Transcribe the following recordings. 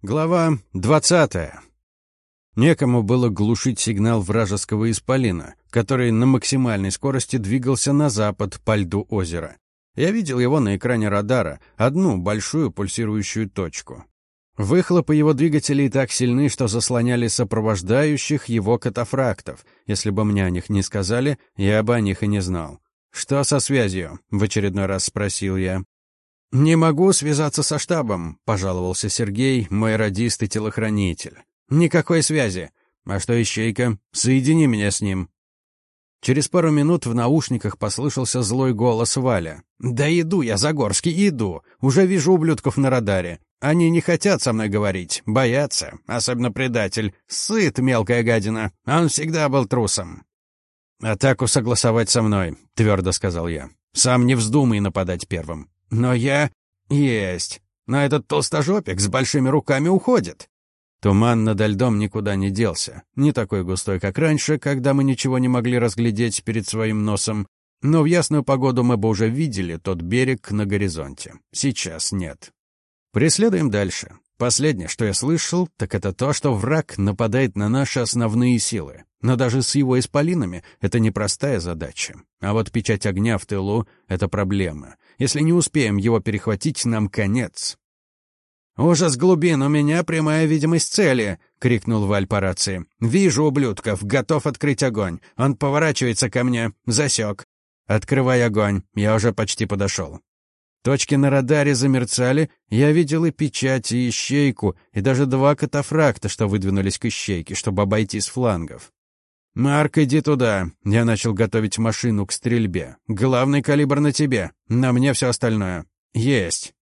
Глава двадцатая. Некому было глушить сигнал вражеского исполина, который на максимальной скорости двигался на запад по льду озера. Я видел его на экране радара, одну большую пульсирующую точку. Выхлопы его двигателей так сильны, что заслоняли сопровождающих его катафрактов. Если бы мне о них не сказали, я бы о них и не знал. «Что со связью?» — в очередной раз спросил я. «Не могу связаться со штабом», — пожаловался Сергей, мой радист и телохранитель. «Никакой связи. А что ищейка? Соедини меня с ним». Через пару минут в наушниках послышался злой голос Валя. «Да иду я, Загорский, иду. Уже вижу ублюдков на радаре. Они не хотят со мной говорить, боятся, особенно предатель. Сыт, мелкая гадина. Он всегда был трусом». «Атаку согласовать со мной», — твердо сказал я. «Сам не вздумай нападать первым. Но я... Есть. Но этот толстожопик с большими руками уходит. Туман над льдом никуда не делся. Не такой густой, как раньше, когда мы ничего не могли разглядеть перед своим носом. Но в ясную погоду мы бы уже видели тот берег на горизонте. Сейчас нет. Преследуем дальше. Последнее, что я слышал, так это то, что враг нападает на наши основные силы. Но даже с его исполинами это непростая задача. А вот печать огня в тылу — это проблема. Если не успеем его перехватить, нам конец. «Ужас глубин, у меня прямая видимость цели!» — крикнул Валь по рации. «Вижу ублюдков, готов открыть огонь. Он поворачивается ко мне. Засек. Открывай огонь. Я уже почти подошел». Точки на радаре замерцали, я видел и печать, и ищейку, и даже два катафракта, что выдвинулись к ищейке, чтобы обойти с флангов. «Марк, иди туда!» Я начал готовить машину к стрельбе. «Главный калибр на тебе, на мне все остальное». «Есть!»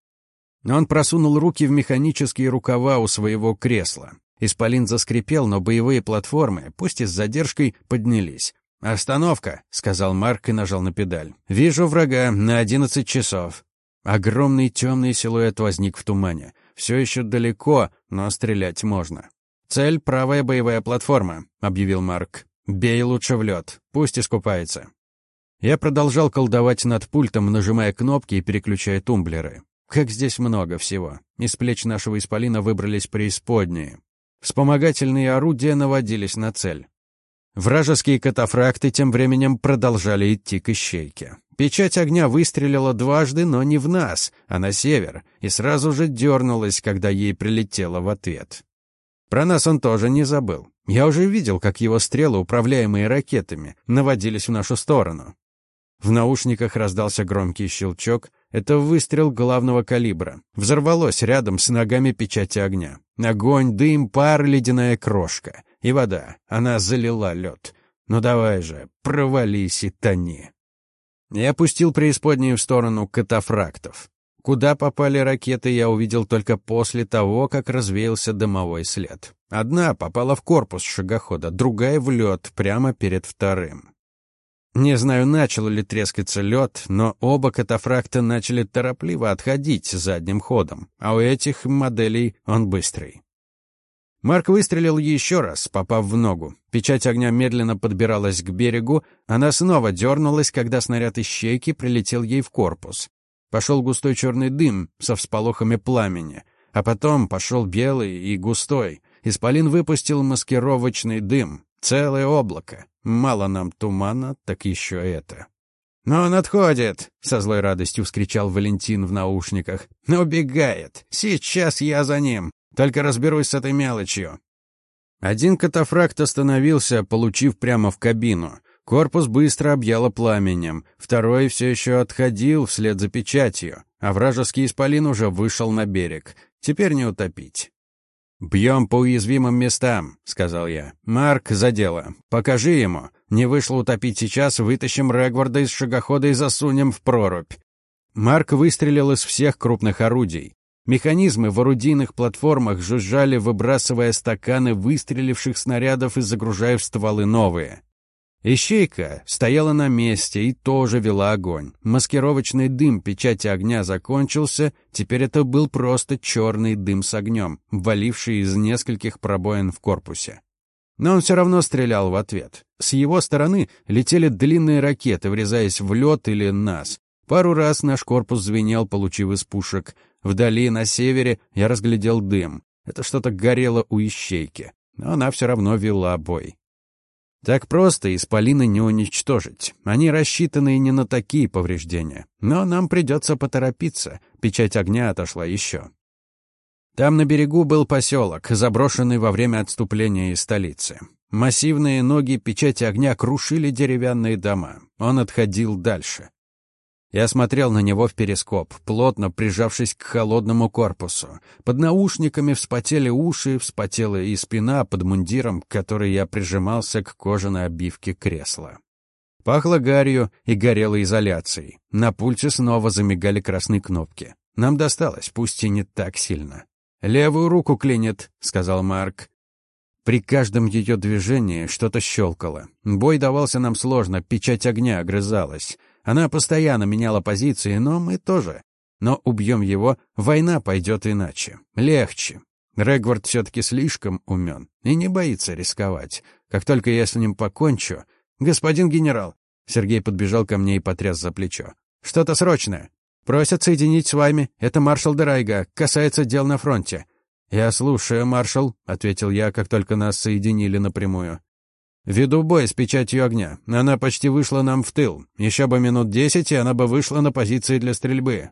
Он просунул руки в механические рукава у своего кресла. Исполин заскрипел, но боевые платформы, пусть и с задержкой, поднялись. «Остановка!» — сказал Марк и нажал на педаль. «Вижу врага на одиннадцать часов». Огромный темный силуэт возник в тумане. Все еще далеко, но стрелять можно. «Цель — правая боевая платформа», — объявил Марк. «Бей лучше в лед, пусть искупается». Я продолжал колдовать над пультом, нажимая кнопки и переключая тумблеры. Как здесь много всего. Из плеч нашего исполина выбрались преисподние. Вспомогательные орудия наводились на цель. Вражеские катафракты тем временем продолжали идти к ищейке. Печать огня выстрелила дважды, но не в нас, а на север, и сразу же дернулась, когда ей прилетело в ответ. Про нас он тоже не забыл. Я уже видел, как его стрелы, управляемые ракетами, наводились в нашу сторону. В наушниках раздался громкий щелчок. Это выстрел главного калибра. Взорвалось рядом с ногами печати огня. Огонь, дым, пар, ледяная крошка. И вода. Она залила лед. Ну давай же, провались и тони. Я опустил преисподнюю в сторону катафрактов. Куда попали ракеты, я увидел только после того, как развеялся дымовой след. Одна попала в корпус шагохода, другая — в лед, прямо перед вторым. Не знаю, начал ли трескаться лед, но оба катафракта начали торопливо отходить задним ходом, а у этих моделей он быстрый. Марк выстрелил еще раз, попав в ногу. Печать огня медленно подбиралась к берегу, она снова дернулась, когда снаряд ищейки прилетел ей в корпус. Пошел густой черный дым со всполохами пламени, а потом пошел белый и густой. Исполин выпустил маскировочный дым, целое облако. Мало нам тумана, так еще это. «Но он отходит!» — со злой радостью вскричал Валентин в наушниках. «Убегает! Сейчас я за ним! Только разберусь с этой мелочью!» Один катафракт остановился, получив прямо в кабину. Корпус быстро объяло пламенем, второй все еще отходил вслед за печатью, а вражеский исполин уже вышел на берег. Теперь не утопить. «Бьем по уязвимым местам», — сказал я. «Марк, за дело. Покажи ему. Не вышло утопить сейчас, вытащим Регварда из шагохода и засунем в прорубь». Марк выстрелил из всех крупных орудий. Механизмы в орудийных платформах жужжали, выбрасывая стаканы выстреливших снарядов и загружая в стволы новые. Ищейка стояла на месте и тоже вела огонь. Маскировочный дым печати огня закончился, теперь это был просто черный дым с огнем, валивший из нескольких пробоин в корпусе. Но он все равно стрелял в ответ. С его стороны летели длинные ракеты, врезаясь в лед или нас. Пару раз наш корпус звенел, получив из пушек. Вдали, на севере, я разглядел дым. Это что-то горело у ищейки, но она все равно вела бой. Так просто исполины не уничтожить. Они рассчитаны не на такие повреждения. Но нам придется поторопиться. Печать огня отошла еще. Там на берегу был поселок, заброшенный во время отступления из столицы. Массивные ноги печати огня крушили деревянные дома. Он отходил дальше. Я смотрел на него в перископ, плотно прижавшись к холодному корпусу. Под наушниками вспотели уши, вспотела и спина под мундиром, к которой я прижимался к кожаной обивке кресла. Пахло гарью и горелой изоляцией. На пульте снова замигали красные кнопки. Нам досталось, пусть и не так сильно. «Левую руку клинит», — сказал Марк. При каждом ее движении что-то щелкало. Бой давался нам сложно, печать огня огрызалась. Она постоянно меняла позиции, но мы тоже. Но убьем его, война пойдет иначе. Легче. Регвард все-таки слишком умен и не боится рисковать. Как только я с ним покончу... «Господин генерал!» Сергей подбежал ко мне и потряс за плечо. «Что-то срочное. Просят соединить с вами. Это маршал Дерайга. Касается дел на фронте». «Я слушаю, маршал», — ответил я, как только нас соединили напрямую. Веду бой с печатью огня. Она почти вышла нам в тыл. Еще бы минут десять, и она бы вышла на позиции для стрельбы.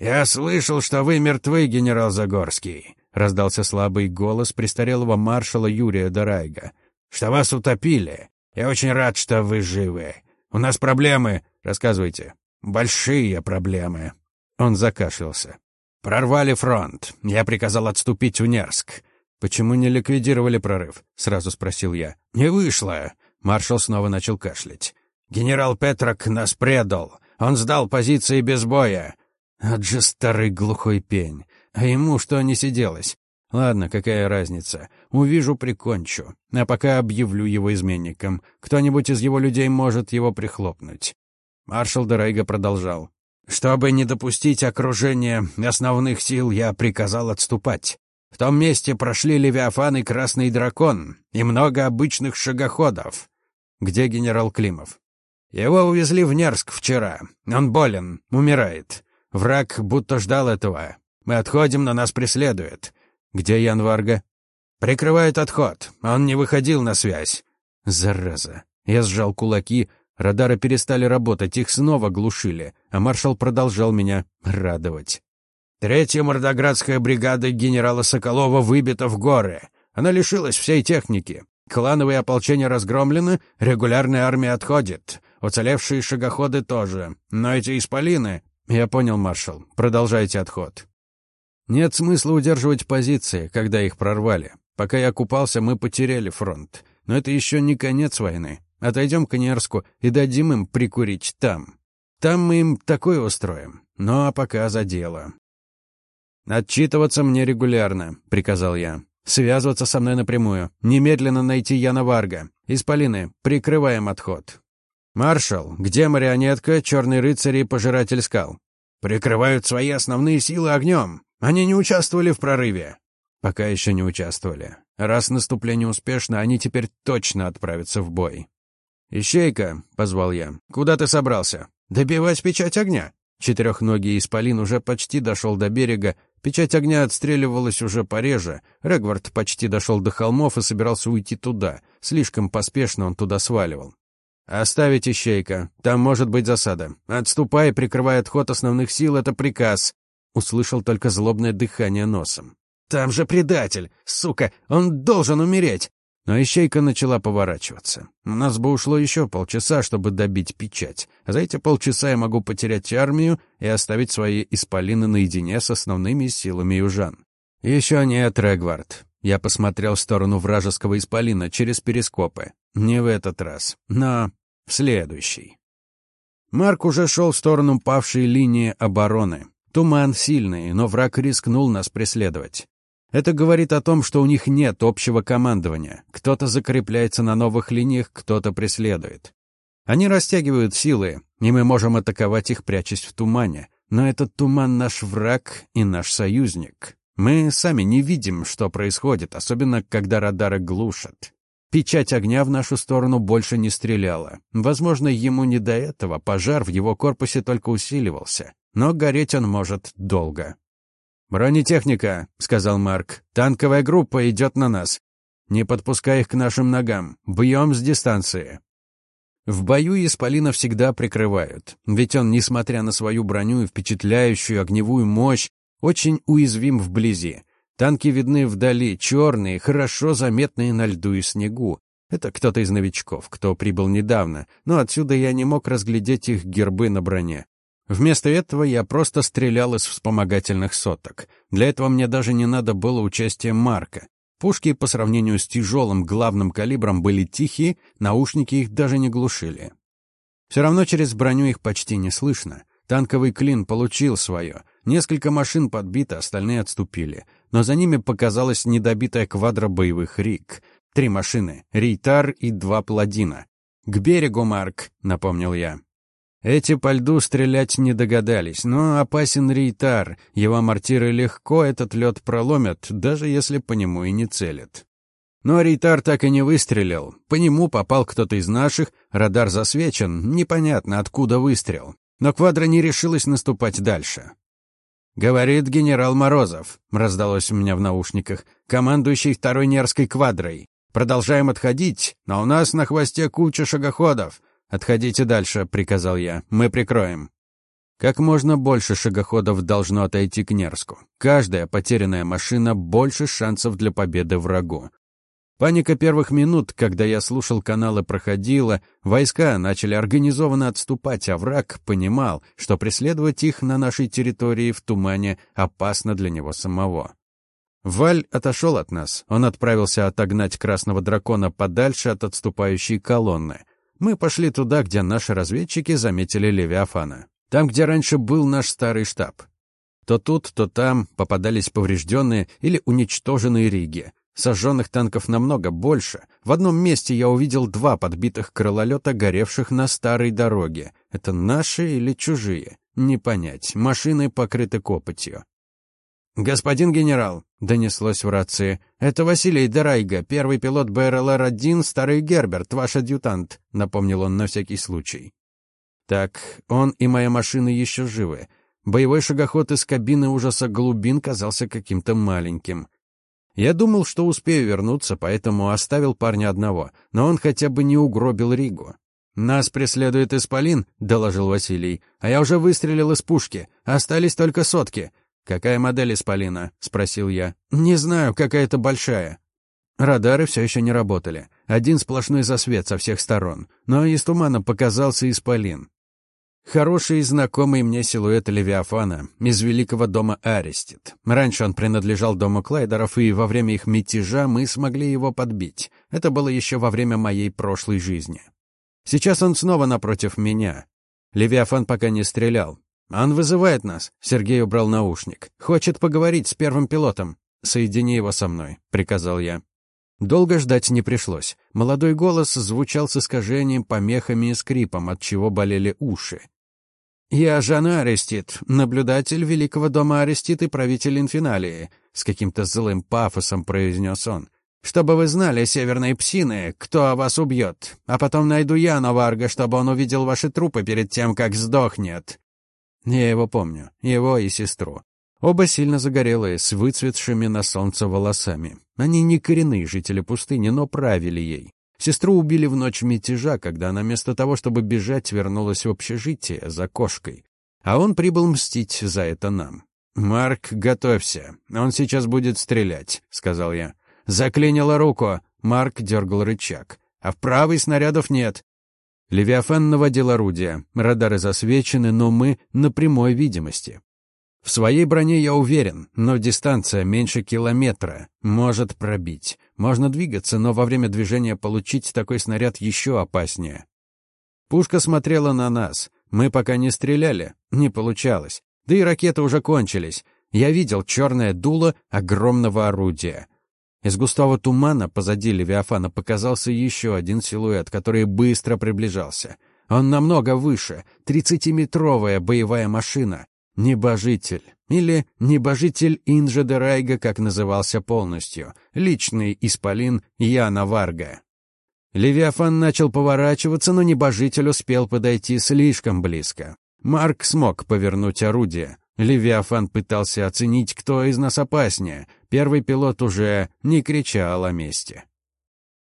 «Я слышал, что вы мертвы, генерал Загорский», — раздался слабый голос престарелого маршала Юрия Дорайга. «Что вас утопили. Я очень рад, что вы живы. У нас проблемы. Рассказывайте. Большие проблемы». Он закашлялся. «Прорвали фронт. Я приказал отступить в Нерск. «Почему не ликвидировали прорыв?» — сразу спросил я. «Не вышло». Маршал снова начал кашлять. «Генерал Петрок нас предал. Он сдал позиции без боя». «От же старый глухой пень. А ему что не сиделось? Ладно, какая разница. Увижу, прикончу. А пока объявлю его изменником. Кто-нибудь из его людей может его прихлопнуть». Маршал Дерейга продолжал. «Чтобы не допустить окружения основных сил, я приказал отступать. В том месте прошли Левиафан и Красный Дракон, и много обычных шагоходов. Где генерал Климов? Его увезли в Нерск вчера. Он болен, умирает. Враг будто ждал этого. Мы отходим, но нас преследует. Где Ян Варга? Прикрывает отход. Он не выходил на связь. Зараза. Я сжал кулаки, радары перестали работать, их снова глушили, а маршал продолжал меня радовать. Третья мордоградская бригада генерала Соколова выбита в горы. Она лишилась всей техники. Клановые ополчения разгромлены, регулярная армия отходит. Уцелевшие шагоходы тоже. Но эти исполины... Я понял, маршал. Продолжайте отход. Нет смысла удерживать позиции, когда их прорвали. Пока я купался, мы потеряли фронт. Но это еще не конец войны. Отойдем к Нерску и дадим им прикурить там. Там мы им такое устроим. Ну а пока за дело. «Отчитываться мне регулярно», — приказал я. «Связываться со мной напрямую. Немедленно найти Яна Варга. Исполины, прикрываем отход». «Маршал, где марионетка, черный рыцарь и пожиратель скал?» «Прикрывают свои основные силы огнем. Они не участвовали в прорыве». «Пока еще не участвовали. Раз наступление успешно, они теперь точно отправятся в бой». «Ищейка», — позвал я, — «куда ты собрался?» «Добивать печать огня». Четырехногий исполин уже почти дошел до берега, печать огня отстреливалась уже пореже, Регвард почти дошел до холмов и собирался уйти туда, слишком поспешно он туда сваливал. «Оставить ищейка, там может быть засада. Отступай, прикрывай отход основных сил, это приказ». Услышал только злобное дыхание носом. «Там же предатель! Сука! Он должен умереть!» Но ищейка начала поворачиваться. У нас бы ушло еще полчаса, чтобы добить печать. За эти полчаса я могу потерять армию и оставить свои исполины наедине с основными силами южан. Еще нет, Регвард. Я посмотрел в сторону вражеского исполина через перископы. Не в этот раз, но в следующий. Марк уже шел в сторону павшей линии обороны. Туман сильный, но враг рискнул нас преследовать. Это говорит о том, что у них нет общего командования. Кто-то закрепляется на новых линиях, кто-то преследует. Они растягивают силы, и мы можем атаковать их, прячась в тумане. Но этот туман наш враг и наш союзник. Мы сами не видим, что происходит, особенно когда радары глушат. Печать огня в нашу сторону больше не стреляла. Возможно, ему не до этого, пожар в его корпусе только усиливался. Но гореть он может долго. «Бронетехника», — сказал Марк. «Танковая группа идет на нас. Не подпускай их к нашим ногам. Бьем с дистанции». В бою Исполина всегда прикрывают, ведь он, несмотря на свою броню и впечатляющую огневую мощь, очень уязвим вблизи. Танки видны вдали, черные, хорошо заметные на льду и снегу. Это кто-то из новичков, кто прибыл недавно, но отсюда я не мог разглядеть их гербы на броне. Вместо этого я просто стрелял из вспомогательных соток. Для этого мне даже не надо было участия Марка. Пушки по сравнению с тяжелым главным калибром были тихие, наушники их даже не глушили. Все равно через броню их почти не слышно. Танковый клин получил свое. Несколько машин подбито, остальные отступили. Но за ними показалась недобитая квадра боевых РИК. Три машины — Рейтар и два Пладина. «К берегу, Марк», — напомнил я. Эти по льду стрелять не догадались, но опасен рейтар. Его мортиры легко этот лед проломят, даже если по нему и не целят. Но рейтар так и не выстрелил. По нему попал кто-то из наших, радар засвечен, непонятно откуда выстрел. Но квадра не решилась наступать дальше. «Говорит генерал Морозов», — раздалось у меня в наушниках, командующий второй Нерской квадрой. «Продолжаем отходить, но у нас на хвосте куча шагоходов. «Отходите дальше», — приказал я. «Мы прикроем». Как можно больше шагоходов должно отойти к Нерску. Каждая потерянная машина — больше шансов для победы врагу. Паника первых минут, когда я слушал каналы, проходила, войска начали организованно отступать, а враг понимал, что преследовать их на нашей территории в тумане опасно для него самого. Валь отошел от нас. Он отправился отогнать красного дракона подальше от отступающей колонны — мы пошли туда, где наши разведчики заметили Левиафана. Там, где раньше был наш старый штаб. То тут, то там попадались поврежденные или уничтоженные риги. Сожженных танков намного больше. В одном месте я увидел два подбитых крылолета, горевших на старой дороге. Это наши или чужие? Не понять. Машины покрыты копотью. «Господин генерал», — донеслось в рации, — «это Василий Дарайга, первый пилот БРЛР-1, старый Герберт, ваш адъютант», — напомнил он на всякий случай. «Так, он и моя машина еще живы. Боевой шагоход из кабины ужаса глубин казался каким-то маленьким. Я думал, что успею вернуться, поэтому оставил парня одного, но он хотя бы не угробил Ригу. «Нас преследует Исполин», — доложил Василий, «а я уже выстрелил из пушки, остались только сотки». «Какая модель Исполина?» — спросил я. «Не знаю, какая-то большая». Радары все еще не работали. Один сплошной засвет со всех сторон. Но из тумана показался Исполин. Хороший и знакомый мне силуэт Левиафана из великого дома Арестит. Раньше он принадлежал дому Клайдеров, и во время их мятежа мы смогли его подбить. Это было еще во время моей прошлой жизни. Сейчас он снова напротив меня. Левиафан пока не стрелял, «Он вызывает нас», — Сергей убрал наушник. «Хочет поговорить с первым пилотом». «Соедини его со мной», — приказал я. Долго ждать не пришлось. Молодой голос звучал с искажением, помехами и скрипом, от чего болели уши. «Я Жанна Арестит, наблюдатель Великого дома Арестит и правитель Инфиналии», — с каким-то злым пафосом произнес он. «Чтобы вы знали, северные псины, кто вас убьет. А потом найду я Новарга, чтобы он увидел ваши трупы перед тем, как сдохнет. Я его помню, его и сестру. Оба сильно загорелые, с выцветшими на солнце волосами. Они не коренные жители пустыни, но правили ей. Сестру убили в ночь мятежа, когда она вместо того, чтобы бежать, вернулась в общежитие за кошкой. А он прибыл мстить за это нам. «Марк, готовься. Он сейчас будет стрелять», — сказал я. «Заклинило руку». Марк дергал рычаг. «А в правой снарядов нет. Левиафан наводил орудия. Радары засвечены, но мы на прямой видимости. В своей броне я уверен, но дистанция меньше километра. Может пробить. Можно двигаться, но во время движения получить такой снаряд еще опаснее. Пушка смотрела на нас. Мы пока не стреляли. Не получалось. Да и ракеты уже кончились. Я видел черное дуло огромного орудия. Из густого тумана позади Левиафана показался еще один силуэт, который быстро приближался. Он намного выше, тридцатиметровая боевая машина. Небожитель. Или Небожитель Инжа Райга, как назывался полностью. Личный исполин Яна Варга. Левиафан начал поворачиваться, но Небожитель успел подойти слишком близко. Марк смог повернуть орудие. Левиафан пытался оценить, кто из нас опаснее. Первый пилот уже не кричал о мести.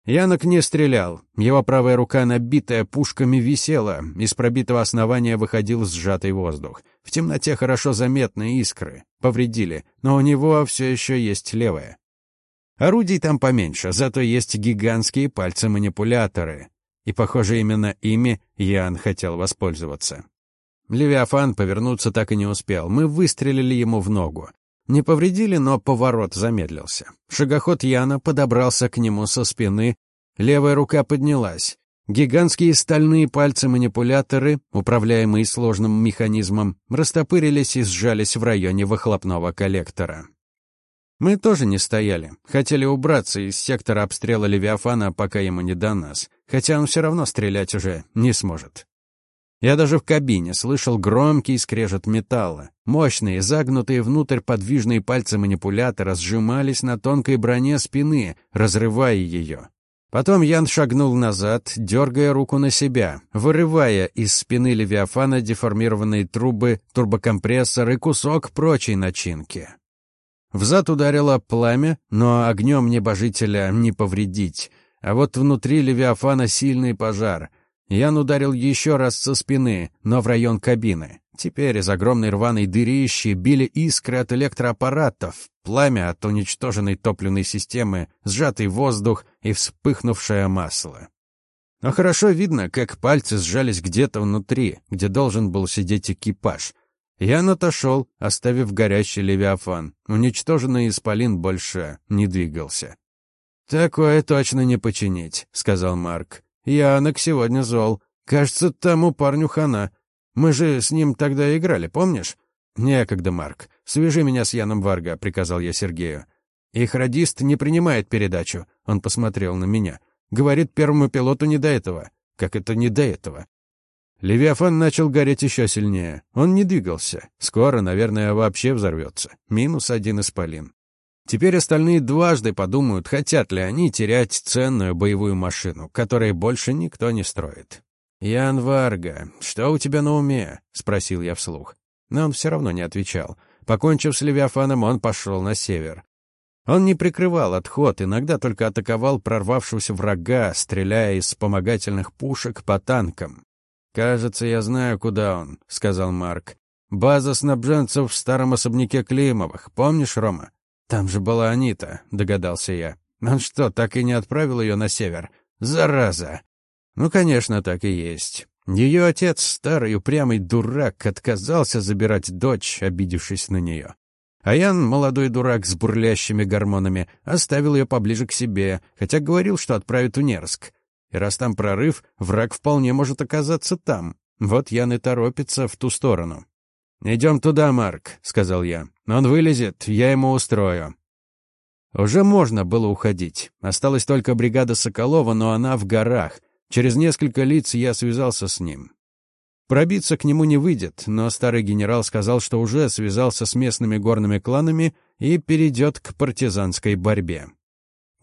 Янок не стрелял. Его правая рука, набитая пушками, висела. Из пробитого основания выходил сжатый воздух. В темноте хорошо заметны искры. Повредили, но у него все еще есть левая. Орудий там поменьше, зато есть гигантские пальцы-манипуляторы. И, похоже, именно ими Ян хотел воспользоваться. Левиафан повернуться так и не успел. Мы выстрелили ему в ногу. Не повредили, но поворот замедлился. Шагоход Яна подобрался к нему со спины, левая рука поднялась. Гигантские стальные пальцы-манипуляторы, управляемые сложным механизмом, растопырились и сжались в районе выхлопного коллектора. Мы тоже не стояли. Хотели убраться из сектора обстрела Левиафана, пока ему не до нас. Хотя он все равно стрелять уже не сможет. Я даже в кабине слышал громкий скрежет металла. Мощные, загнутые внутрь подвижные пальцы манипулятора сжимались на тонкой броне спины, разрывая ее. Потом Ян шагнул назад, дергая руку на себя, вырывая из спины Левиафана деформированные трубы, турбокомпрессор и кусок прочей начинки. Взад ударило пламя, но огнем небожителя не повредить. А вот внутри Левиафана сильный пожар. Ян ударил еще раз со спины, но в район кабины. Теперь из огромной рваной дырищи били искры от электроаппаратов, пламя от уничтоженной топливной системы, сжатый воздух и вспыхнувшее масло. Но хорошо видно, как пальцы сжались где-то внутри, где должен был сидеть экипаж. Ян отошел, оставив горящий левиафан. Уничтоженный исполин больше не двигался. «Такое точно не починить», — сказал Марк. Янок сегодня зол. Кажется, тому парню хана. Мы же с ним тогда играли, помнишь? Некогда, Марк. Свяжи меня с Яном Варга, приказал я Сергею. Их радист не принимает передачу. Он посмотрел на меня. Говорит первому пилоту не до этого. Как это не до этого? Левиафан начал гореть еще сильнее. Он не двигался. Скоро, наверное, вообще взорвется. Минус один исполин. Теперь остальные дважды подумают, хотят ли они терять ценную боевую машину, которой больше никто не строит. «Ян Варга, что у тебя на уме?» — спросил я вслух. Но он все равно не отвечал. Покончив с Левиафаном, он пошел на север. Он не прикрывал отход, иногда только атаковал прорвавшегося врага, стреляя из вспомогательных пушек по танкам. «Кажется, я знаю, куда он», — сказал Марк. «База снабженцев в старом особняке Климовых. Помнишь, Рома?» «Там же была Анита», — догадался я. «Он что, так и не отправил ее на север? Зараза!» «Ну, конечно, так и есть. Ее отец, старый упрямый дурак, отказался забирать дочь, обидевшись на нее. А Ян, молодой дурак с бурлящими гормонами, оставил ее поближе к себе, хотя говорил, что отправит в Нерск. И раз там прорыв, враг вполне может оказаться там. Вот Ян и торопится в ту сторону. «Идем туда, Марк», — сказал я. «Он вылезет, я ему устрою». Уже можно было уходить. Осталась только бригада Соколова, но она в горах. Через несколько лиц я связался с ним. Пробиться к нему не выйдет, но старый генерал сказал, что уже связался с местными горными кланами и перейдет к партизанской борьбе.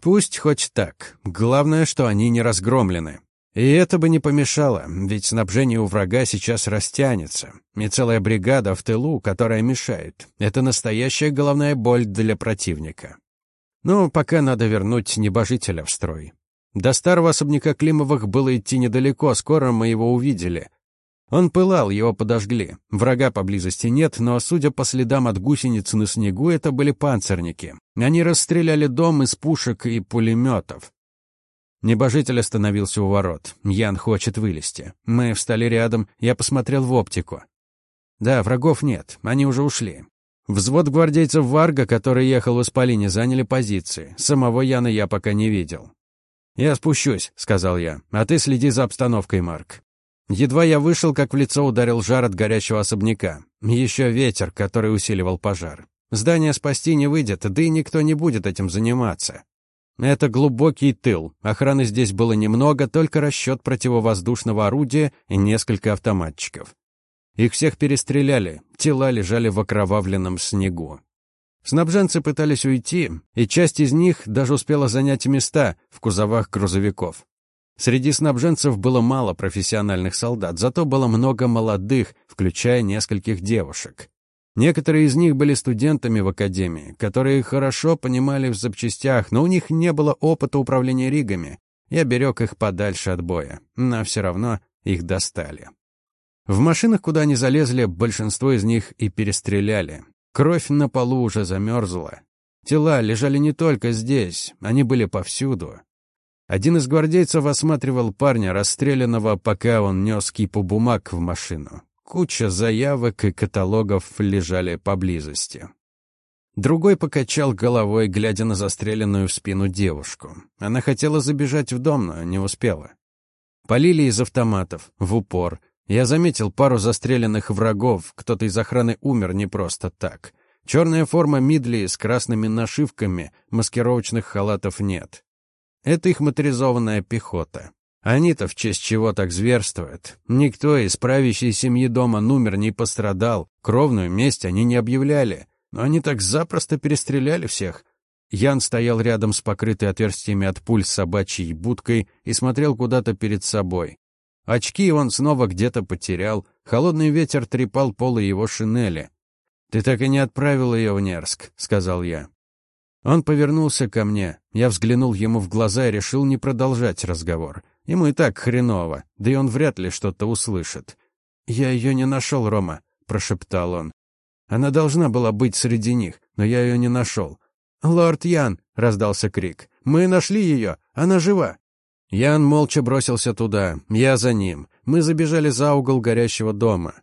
Пусть хоть так. Главное, что они не разгромлены. И это бы не помешало, ведь снабжение у врага сейчас растянется. И целая бригада в тылу, которая мешает. Это настоящая головная боль для противника. Но пока надо вернуть небожителя в строй. До старого особняка Климовых было идти недалеко, скоро мы его увидели. Он пылал, его подожгли. Врага поблизости нет, но, судя по следам от гусениц на снегу, это были панцирники. Они расстреляли дом из пушек и пулеметов. Небожитель остановился у ворот. Ян хочет вылезти. Мы встали рядом, я посмотрел в оптику. Да, врагов нет, они уже ушли. Взвод гвардейцев Варга, который ехал в Исполине, заняли позиции. Самого Яна я пока не видел. «Я спущусь», — сказал я, — «а ты следи за обстановкой, Марк». Едва я вышел, как в лицо ударил жар от горящего особняка. Еще ветер, который усиливал пожар. Здание спасти не выйдет, да и никто не будет этим заниматься. Это глубокий тыл. Охраны здесь было немного, только расчет противовоздушного орудия и несколько автоматчиков. Их всех перестреляли, тела лежали в окровавленном снегу. Снабженцы пытались уйти, и часть из них даже успела занять места в кузовах грузовиков. Среди снабженцев было мало профессиональных солдат, зато было много молодых, включая нескольких девушек. Некоторые из них были студентами в академии, которые хорошо понимали в запчастях, но у них не было опыта управления ригами. Я берег их подальше от боя, но все равно их достали. В машинах, куда они залезли, большинство из них и перестреляли. Кровь на полу уже замерзла. Тела лежали не только здесь, они были повсюду. Один из гвардейцев осматривал парня, расстрелянного, пока он нес кипу бумаг в машину. Куча заявок и каталогов лежали поблизости. Другой покачал головой, глядя на застреленную в спину девушку. Она хотела забежать в дом, но не успела. Полили из автоматов, в упор. Я заметил пару застреленных врагов, кто-то из охраны умер не просто так. Черная форма Мидли с красными нашивками, маскировочных халатов нет. Это их моторизованная пехота. Они-то в честь чего так зверствуют? Никто из правящей семьи дома Нумер не пострадал, кровную месть они не объявляли, но они так запросто перестреляли всех. Ян стоял рядом с покрытой отверстиями от пуль собачьей будкой и смотрел куда-то перед собой. Очки он снова где-то потерял, холодный ветер трепал полы его шинели. «Ты так и не отправил ее в Нерск», — сказал я. Он повернулся ко мне. Я взглянул ему в глаза и решил не продолжать разговор. Ему и так хреново, да и он вряд ли что-то услышит. «Я ее не нашел, Рома», — прошептал он. «Она должна была быть среди них, но я ее не нашел». «Лорд Ян!» — раздался крик. «Мы нашли ее! Она жива!» Ян молча бросился туда, я за ним. Мы забежали за угол горящего дома.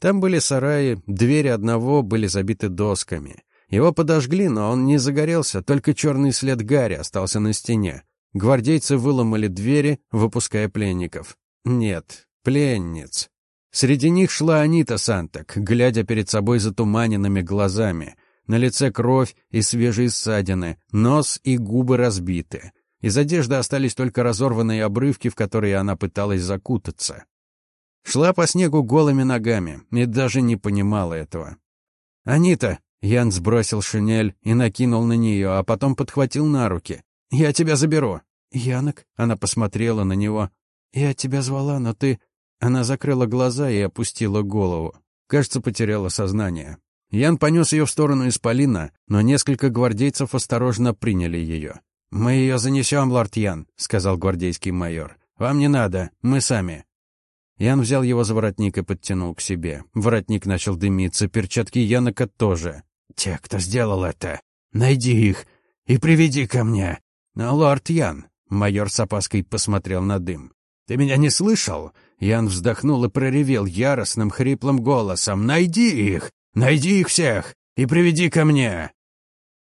Там были сараи, двери одного были забиты досками. Его подожгли, но он не загорелся, только черный след гари остался на стене. Гвардейцы выломали двери, выпуская пленников. Нет, пленниц. Среди них шла Анита Сантак, глядя перед собой затуманенными глазами. На лице кровь и свежие ссадины, нос и губы разбиты. Из одежды остались только разорванные обрывки, в которые она пыталась закутаться. Шла по снегу голыми ногами и даже не понимала этого. «Анита!» — Ян сбросил шинель и накинул на нее, а потом подхватил на руки. «Я тебя заберу». «Янок?» — она посмотрела на него. «Я тебя звала, но ты...» Она закрыла глаза и опустила голову. Кажется, потеряла сознание. Ян понес ее в сторону Исполина, но несколько гвардейцев осторожно приняли ее. «Мы ее занесем, лорд Ян», — сказал гвардейский майор. «Вам не надо, мы сами». Ян взял его за воротник и подтянул к себе. Воротник начал дымиться, перчатки Янока тоже. «Те, кто сделал это, найди их и приведи ко мне. «Но, лорд Ян...» — майор с опаской посмотрел на дым. «Ты меня не слышал?» Ян вздохнул и проревел яростным хриплым голосом. «Найди их! Найди их всех! И приведи ко мне!»